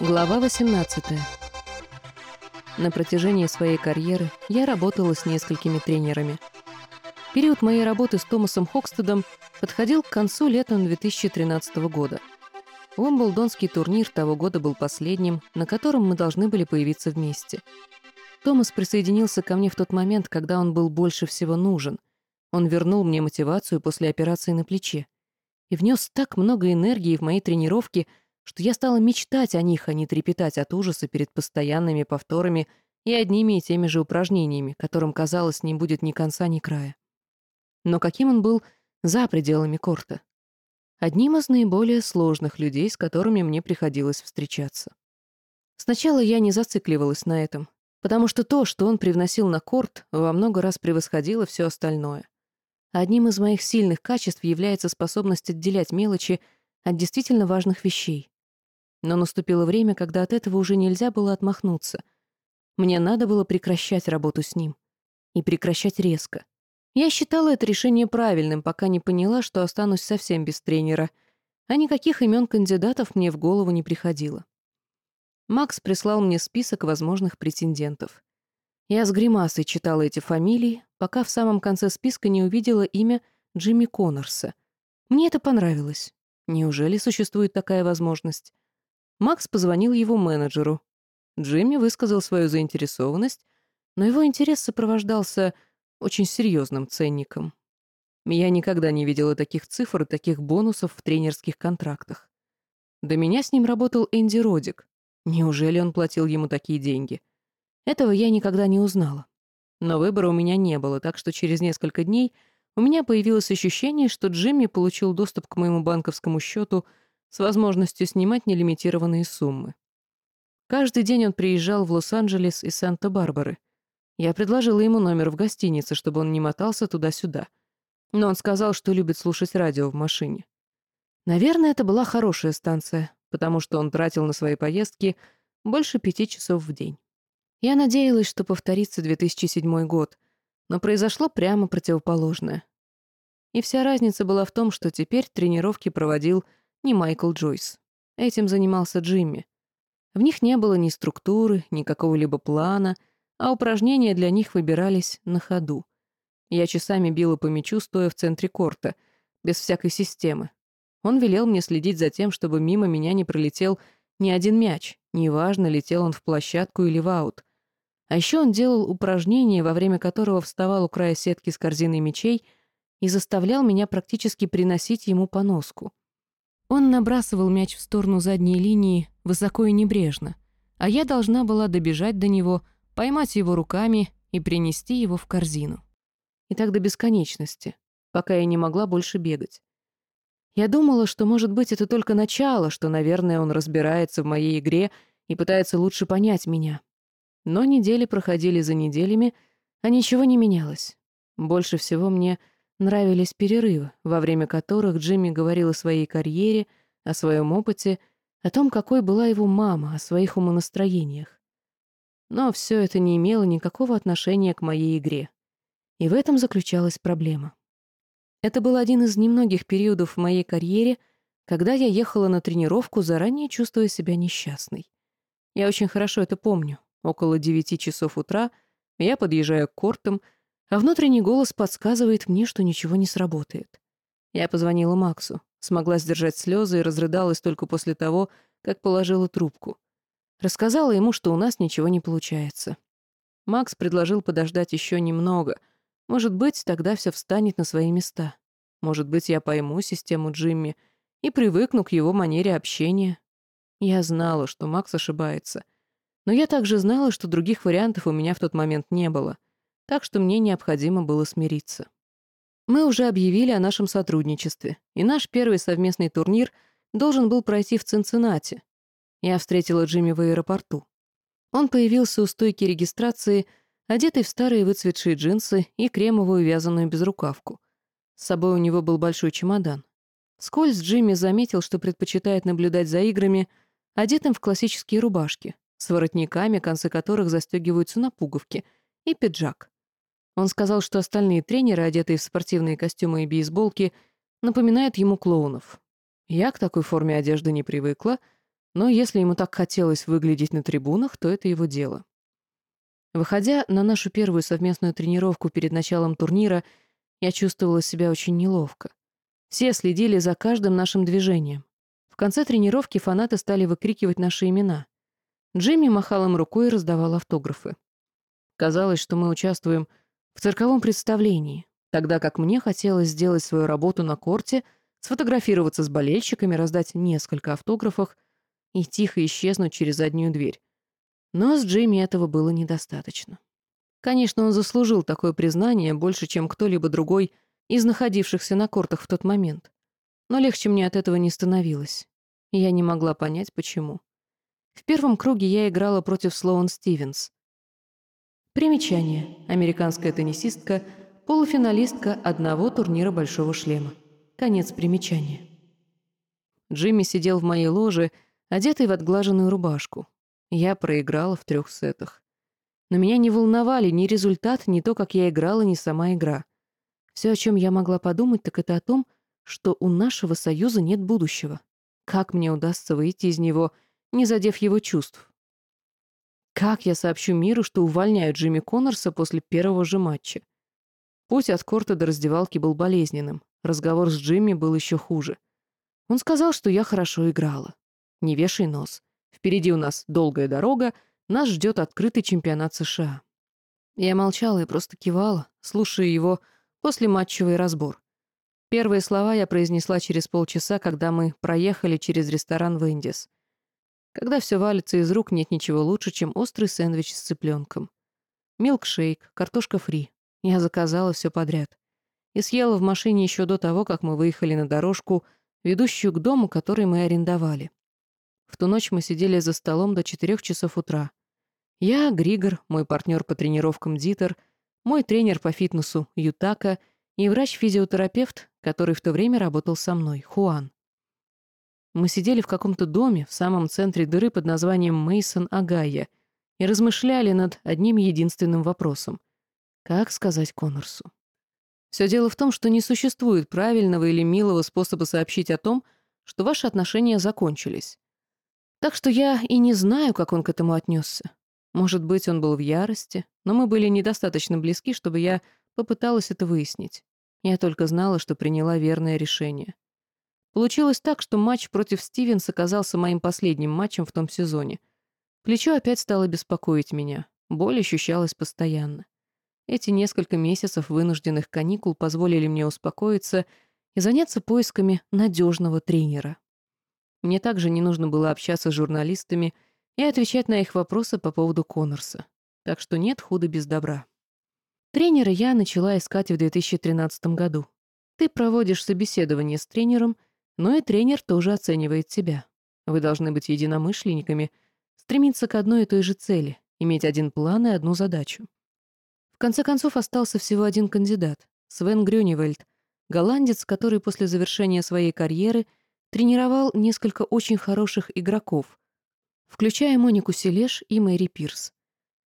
Глава 18. На протяжении своей карьеры я работала с несколькими тренерами. Период моей работы с Томасом Хокстедом подходил к концу летом 2013 года. Уимблдонский турнир того года был последним, на котором мы должны были появиться вместе. Томас присоединился ко мне в тот момент, когда он был больше всего нужен. Он вернул мне мотивацию после операции на плече и внес так много энергии в мои тренировки, что я стала мечтать о них, а не трепетать от ужаса перед постоянными повторами и одними и теми же упражнениями, которым, казалось, не будет ни конца, ни края. Но каким он был за пределами корта? Одним из наиболее сложных людей, с которыми мне приходилось встречаться. Сначала я не зацикливалась на этом, потому что то, что он привносил на корт, во много раз превосходило все остальное. Одним из моих сильных качеств является способность отделять мелочи от действительно важных вещей. Но наступило время, когда от этого уже нельзя было отмахнуться. Мне надо было прекращать работу с ним. И прекращать резко. Я считала это решение правильным, пока не поняла, что останусь совсем без тренера, а никаких имен кандидатов мне в голову не приходило. Макс прислал мне список возможных претендентов. Я с гримасой читала эти фамилии, пока в самом конце списка не увидела имя Джимми Коннорса. Мне это понравилось. Неужели существует такая возможность? Макс позвонил его менеджеру. Джимми высказал свою заинтересованность, но его интерес сопровождался очень серьезным ценником. Я никогда не видела таких цифр и таких бонусов в тренерских контрактах. До меня с ним работал Энди Родик. Неужели он платил ему такие деньги? Этого я никогда не узнала. Но выбора у меня не было, так что через несколько дней у меня появилось ощущение, что Джимми получил доступ к моему банковскому счету с возможностью снимать нелимитированные суммы. Каждый день он приезжал в Лос-Анджелес и Санта-Барбары. Я предложила ему номер в гостинице, чтобы он не мотался туда-сюда. Но он сказал, что любит слушать радио в машине. Наверное, это была хорошая станция, потому что он тратил на свои поездки больше пяти часов в день. Я надеялась, что повторится 2007 год, но произошло прямо противоположное. И вся разница была в том, что теперь тренировки проводил не Майкл Джойс. Этим занимался Джимми. В них не было ни структуры, ни какого-либо плана, а упражнения для них выбирались на ходу. Я часами била по мячу, стоя в центре корта, без всякой системы. Он велел мне следить за тем, чтобы мимо меня не пролетел ни один мяч, неважно, летел он в площадку или в аут. А еще он делал упражнение, во время которого вставал у края сетки с корзиной мечей и заставлял меня практически приносить ему поноску. Он набрасывал мяч в сторону задней линии высоко и небрежно, а я должна была добежать до него, поймать его руками и принести его в корзину. И так до бесконечности, пока я не могла больше бегать. Я думала, что, может быть, это только начало, что, наверное, он разбирается в моей игре и пытается лучше понять меня. Но недели проходили за неделями, а ничего не менялось. Больше всего мне нравились перерывы, во время которых Джимми говорил о своей карьере, о своем опыте, о том, какой была его мама, о своих умонастроениях. Но все это не имело никакого отношения к моей игре. И в этом заключалась проблема. Это был один из немногих периодов в моей карьере, когда я ехала на тренировку, заранее чувствуя себя несчастной. Я очень хорошо это помню. Около девяти часов утра я подъезжаю к кортам, а внутренний голос подсказывает мне, что ничего не сработает. Я позвонила Максу, смогла сдержать слезы и разрыдалась только после того, как положила трубку. Рассказала ему, что у нас ничего не получается. Макс предложил подождать еще немного. Может быть, тогда все встанет на свои места. Может быть, я пойму систему Джимми и привыкну к его манере общения. Я знала, что Макс ошибается — но я также знала, что других вариантов у меня в тот момент не было, так что мне необходимо было смириться. Мы уже объявили о нашем сотрудничестве, и наш первый совместный турнир должен был пройти в Цинциннати. Я встретила Джимми в аэропорту. Он появился у стойки регистрации, одетый в старые выцветшие джинсы и кремовую вязаную безрукавку. С собой у него был большой чемодан. Скользь Джимми заметил, что предпочитает наблюдать за играми, одетым в классические рубашки, с воротниками, концы которых застегиваются на пуговки, и пиджак. Он сказал, что остальные тренеры, одетые в спортивные костюмы и бейсболки, напоминают ему клоунов. Я к такой форме одежды не привыкла, Но если ему так хотелось выглядеть на трибунах, то это его дело. Выходя на нашу первую совместную тренировку перед началом турнира, я чувствовала себя очень неловко. Все следили за каждым нашим движением. В конце тренировки фанаты стали выкрикивать наши имена. Джимми махал им рукой и раздавал автографы. Казалось, что мы участвуем в цирковом представлении, тогда как мне хотелось сделать свою работу на корте, сфотографироваться с болельщиками, раздать несколько автографов и тихо исчезнуть через заднюю дверь. Но с Джимми этого было недостаточно. Конечно, он заслужил такое признание больше, чем кто-либо другой из находившихся на кортах в тот момент. Но легче мне от этого не становилось. Я не могла понять, почему. В первом круге я играла против Слоун Стивенс. Примечание. Американская теннисистка, полуфиналистка одного турнира «Большого шлема». Конец примечания. Джимми сидел в моей ложе, одетый в отглаженную рубашку. Я проиграла в трех сетах. Но меня не волновали ни результат, ни то, как я играла, ни сама игра. Все, о чем я могла подумать, так это о том, что у нашего союза нет будущего. Как мне удастся выйти из него, не задев его чувств? Как я сообщу миру, что увольняют Джимми Коннорса после первого же матча? Путь от корта до раздевалки был болезненным. Разговор с Джимми был еще хуже. Он сказал, что я хорошо играла. Не вешай нос. Впереди у нас долгая дорога, нас ждет открытый чемпионат США. Я молчала и просто кивала, слушая его послематчевый разбор. Первые слова я произнесла через полчаса, когда мы проехали через ресторан «Вендис». Когда все валится из рук, нет ничего лучше, чем острый сэндвич с цыпленком. Милкшейк, картошка фри. Я заказала все подряд. И съела в машине еще до того, как мы выехали на дорожку, ведущую к дому, который мы арендовали. В ту ночь мы сидели за столом до четырех часов утра. Я, Григор, мой партнер по тренировкам Дитер, мой тренер по фитнесу Ютака и врач-физиотерапевт, который в то время работал со мной, Хуан. Мы сидели в каком-то доме в самом центре дыры под названием Мейсон Агая и размышляли над одним единственным вопросом. Как сказать Коннорсу? Все дело в том, что не существует правильного или милого способа сообщить о том, что ваши отношения закончились. Так что я и не знаю, как он к этому отнесся. Может быть, он был в ярости, но мы были недостаточно близки, чтобы я попыталась это выяснить. Я только знала, что приняла верное решение. Получилось так, что матч против Стивенс оказался моим последним матчем в том сезоне. Плечо опять стало беспокоить меня. Боль ощущалась постоянно. Эти несколько месяцев вынужденных каникул позволили мне успокоиться и заняться поисками надежного тренера. Мне также не нужно было общаться с журналистами и отвечать на их вопросы по поводу Коннорса. Так что нет худа без добра. Тренера я начала искать в 2013 году. Ты проводишь собеседование с тренером — но и тренер тоже оценивает тебя. Вы должны быть единомышленниками, стремиться к одной и той же цели, иметь один план и одну задачу. В конце концов остался всего один кандидат — Свен Грюневельд, голландец, который после завершения своей карьеры тренировал несколько очень хороших игроков, включая Монику Селеш и Мэри Пирс.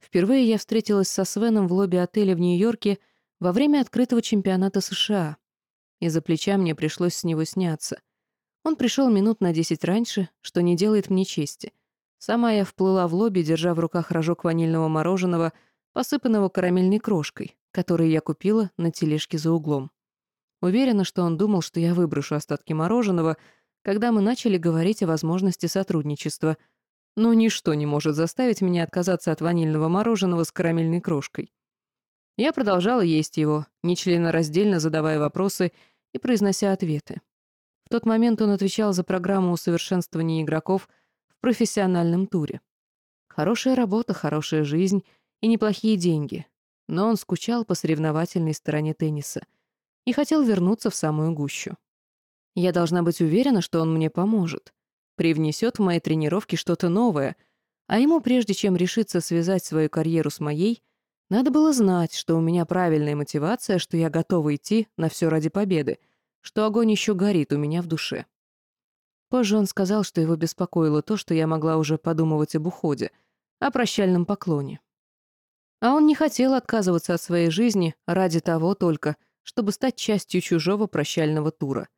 Впервые я встретилась со Свеном в лобби отеля в Нью-Йорке во время открытого чемпионата США. Из-за плеча мне пришлось с него сняться. Он пришел минут на десять раньше, что не делает мне чести. Сама я вплыла в лобби, держа в руках рожок ванильного мороженого, посыпанного карамельной крошкой, который я купила на тележке за углом. Уверена, что он думал, что я выброшу остатки мороженого, когда мы начали говорить о возможности сотрудничества. Но ничто не может заставить меня отказаться от ванильного мороженого с карамельной крошкой. Я продолжала есть его, нечленораздельно задавая вопросы и произнося ответы. В тот момент он отвечал за программу усовершенствования игроков в профессиональном туре. Хорошая работа, хорошая жизнь и неплохие деньги. Но он скучал по соревновательной стороне тенниса и хотел вернуться в самую гущу. Я должна быть уверена, что он мне поможет, привнесет в мои тренировки что-то новое, а ему, прежде чем решиться связать свою карьеру с моей, надо было знать, что у меня правильная мотивация, что я готова идти на все ради победы — что огонь еще горит у меня в душе. Позже он сказал, что его беспокоило то, что я могла уже подумывать об уходе, о прощальном поклоне. А он не хотел отказываться от своей жизни ради того только, чтобы стать частью чужого прощального тура.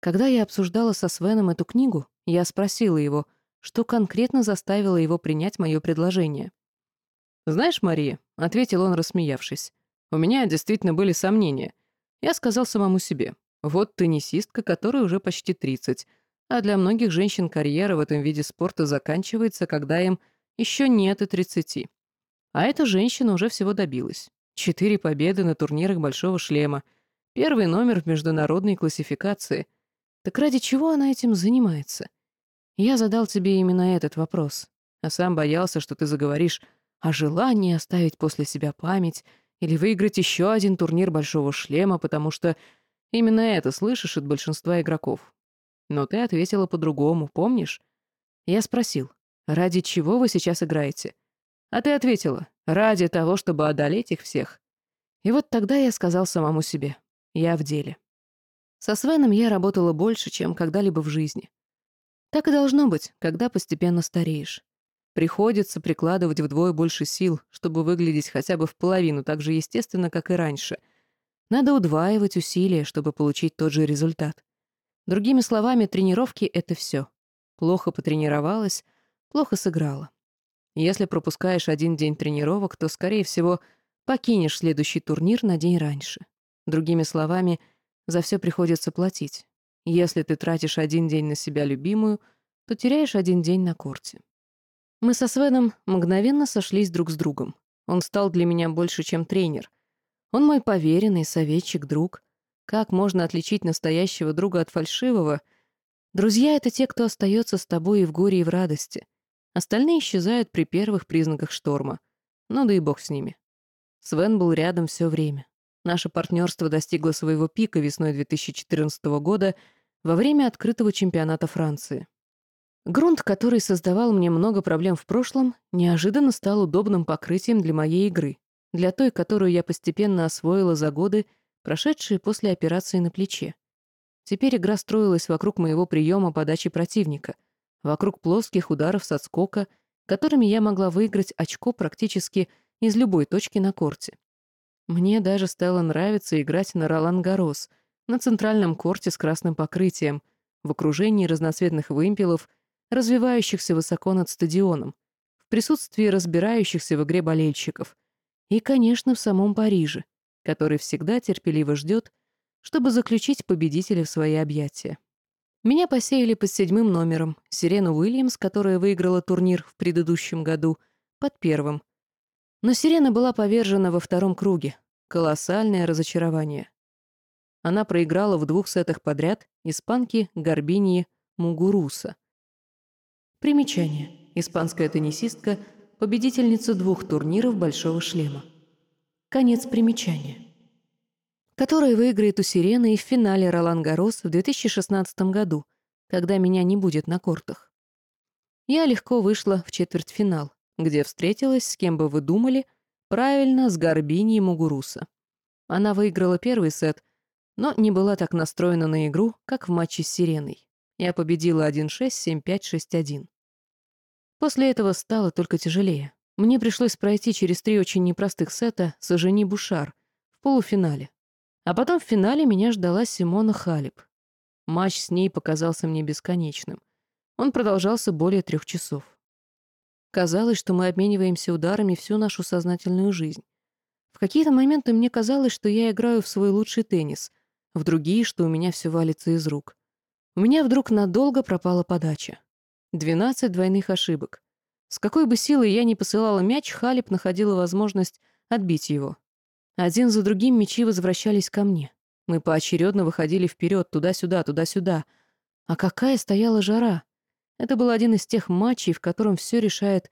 Когда я обсуждала со Свеном эту книгу, я спросила его, что конкретно заставило его принять мое предложение. «Знаешь, Мария», — ответил он, рассмеявшись, — «у меня действительно были сомнения. Я сказал самому себе, вот теннисистка, которой уже почти 30, а для многих женщин карьера в этом виде спорта заканчивается, когда им еще нет и 30. А эта женщина уже всего добилась. Четыре победы на турнирах «Большого шлема», первый номер в международной классификации. Так ради чего она этим занимается? Я задал тебе именно этот вопрос, а сам боялся, что ты заговоришь о желании оставить после себя память или выиграть еще один турнир «Большого шлема», потому что именно это слышишь от большинства игроков. Но ты ответила по-другому, помнишь? Я спросил, ради чего вы сейчас играете? А ты ответила, ради того, чтобы одолеть их всех. И вот тогда я сказал самому себе, я в деле. Со Свеном я работала больше, чем когда-либо в жизни. Так и должно быть, когда постепенно стареешь. Приходится прикладывать вдвое больше сил, чтобы выглядеть хотя бы в половину так же естественно, как и раньше. Надо удваивать усилия, чтобы получить тот же результат. Другими словами, тренировки — это все. Плохо потренировалась, плохо сыграла. Если пропускаешь один день тренировок, то, скорее всего, покинешь следующий турнир на день раньше. Другими словами, за все приходится платить. Если ты тратишь один день на себя любимую, то теряешь один день на корте. Мы со Свеном мгновенно сошлись друг с другом. Он стал для меня больше, чем тренер. Он мой поверенный, советчик, друг. Как можно отличить настоящего друга от фальшивого? Друзья — это те, кто остается с тобой и в горе, и в радости. Остальные исчезают при первых признаках шторма. Ну да и бог с ними. Свен был рядом все время. Наше партнерство достигло своего пика весной 2014 года во время открытого чемпионата Франции. Грунт, который создавал мне много проблем в прошлом, неожиданно стал удобным покрытием для моей игры, для той, которую я постепенно освоила за годы прошедшие после операции на плече. Теперь игра строилась вокруг моего приема подачи противника, вокруг плоских ударов с отскока, которыми я могла выиграть очко практически из любой точки на корте. Мне даже стало нравиться играть на Ролан Гарос, на центральном корте с красным покрытием, в окружении разноцветных вымпелов, развивающихся высоко над стадионом, в присутствии разбирающихся в игре болельщиков. И, конечно, в самом Париже — который всегда терпеливо ждет, чтобы заключить победителя в свои объятия. Меня посеяли под седьмым номером, Сирену Уильямс, которая выиграла турнир в предыдущем году, под первым. Но Сирена была повержена во втором круге. Колоссальное разочарование. Она проиграла в двух сетах подряд испанке Горбинии Мугуруса. Примечание. Испанская теннисистка, победительница двух турниров «Большого шлема». Конец примечания. Который выиграет у Сирены и в финале Ролан Гарос в 2016 году, когда меня не будет на кортах. Я легко вышла в четвертьфинал, где встретилась, с кем бы вы думали, правильно, с Горбини Мугуруса. Она выиграла первый сет, но не была так настроена на игру, как в матче с Сиреной. Я победила 1-6, 7-5, 6-1. После этого стало только тяжелее. Мне пришлось пройти через три очень непростых сета с Ажени Бушар в полуфинале. А потом в финале меня ждала Симона Халип. Матч с ней показался мне бесконечным. Он продолжался более трех часов. Казалось, что мы обмениваемся ударами всю нашу сознательную жизнь. В какие-то моменты мне казалось, что я играю в свой лучший теннис, в другие, что у меня все валится из рук. У меня вдруг надолго пропала подача. Двенадцать двойных ошибок. С какой бы силой я ни посылала мяч, Халип находила возможность отбить его. Один за другим мячи возвращались ко мне. Мы поочередно выходили вперед, туда-сюда, туда-сюда. А какая стояла жара! Это был один из тех матчей, в котором все решает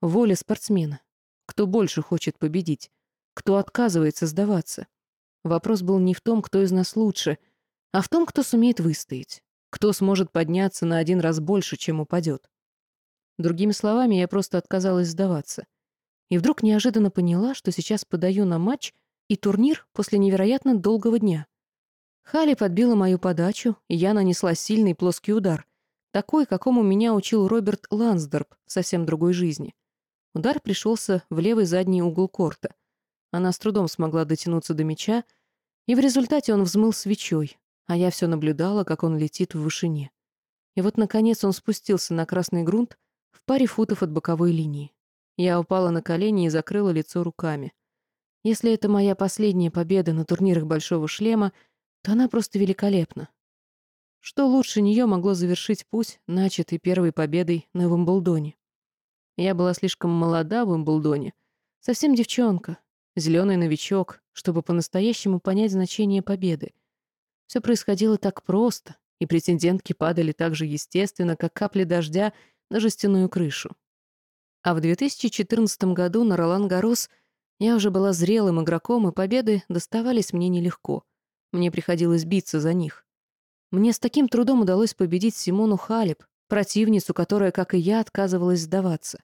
воля спортсмена. Кто больше хочет победить? Кто отказывается сдаваться? Вопрос был не в том, кто из нас лучше, а в том, кто сумеет выстоять. Кто сможет подняться на один раз больше, чем упадет. Другими словами, я просто отказалась сдаваться. И вдруг неожиданно поняла, что сейчас подаю на матч и турнир после невероятно долгого дня. Хали подбила мою подачу, и я нанесла сильный плоский удар, такой, какому меня учил Роберт Лансдорп в совсем другой жизни. Удар пришелся в левый задний угол корта. Она с трудом смогла дотянуться до мяча, и в результате он взмыл свечой, а я все наблюдала, как он летит в вышине. И вот, наконец, он спустился на красный грунт в паре футов от боковой линии. Я упала на колени и закрыла лицо руками. Если это моя последняя победа на турнирах Большого Шлема, то она просто великолепна. Что лучше нее могло завершить путь, начатый первой победой на Вимблдоне? Я была слишком молода в Вимблдоне, совсем девчонка, зеленый новичок, чтобы по-настоящему понять значение победы. Все происходило так просто, и претендентки падали так же естественно, как капли дождя на жестяную крышу. А в 2014 году на Ролан Гарос я уже была зрелым игроком, и победы доставались мне нелегко. Мне приходилось биться за них. Мне с таким трудом удалось победить Симону Халеб, противницу, которая, как и я, отказывалась сдаваться.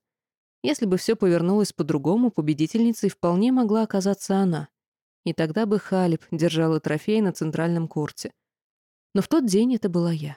Если бы все повернулось по-другому, победительницей вполне могла оказаться она. И тогда бы Халеб держала трофей на центральном корте. Но в тот день это была я.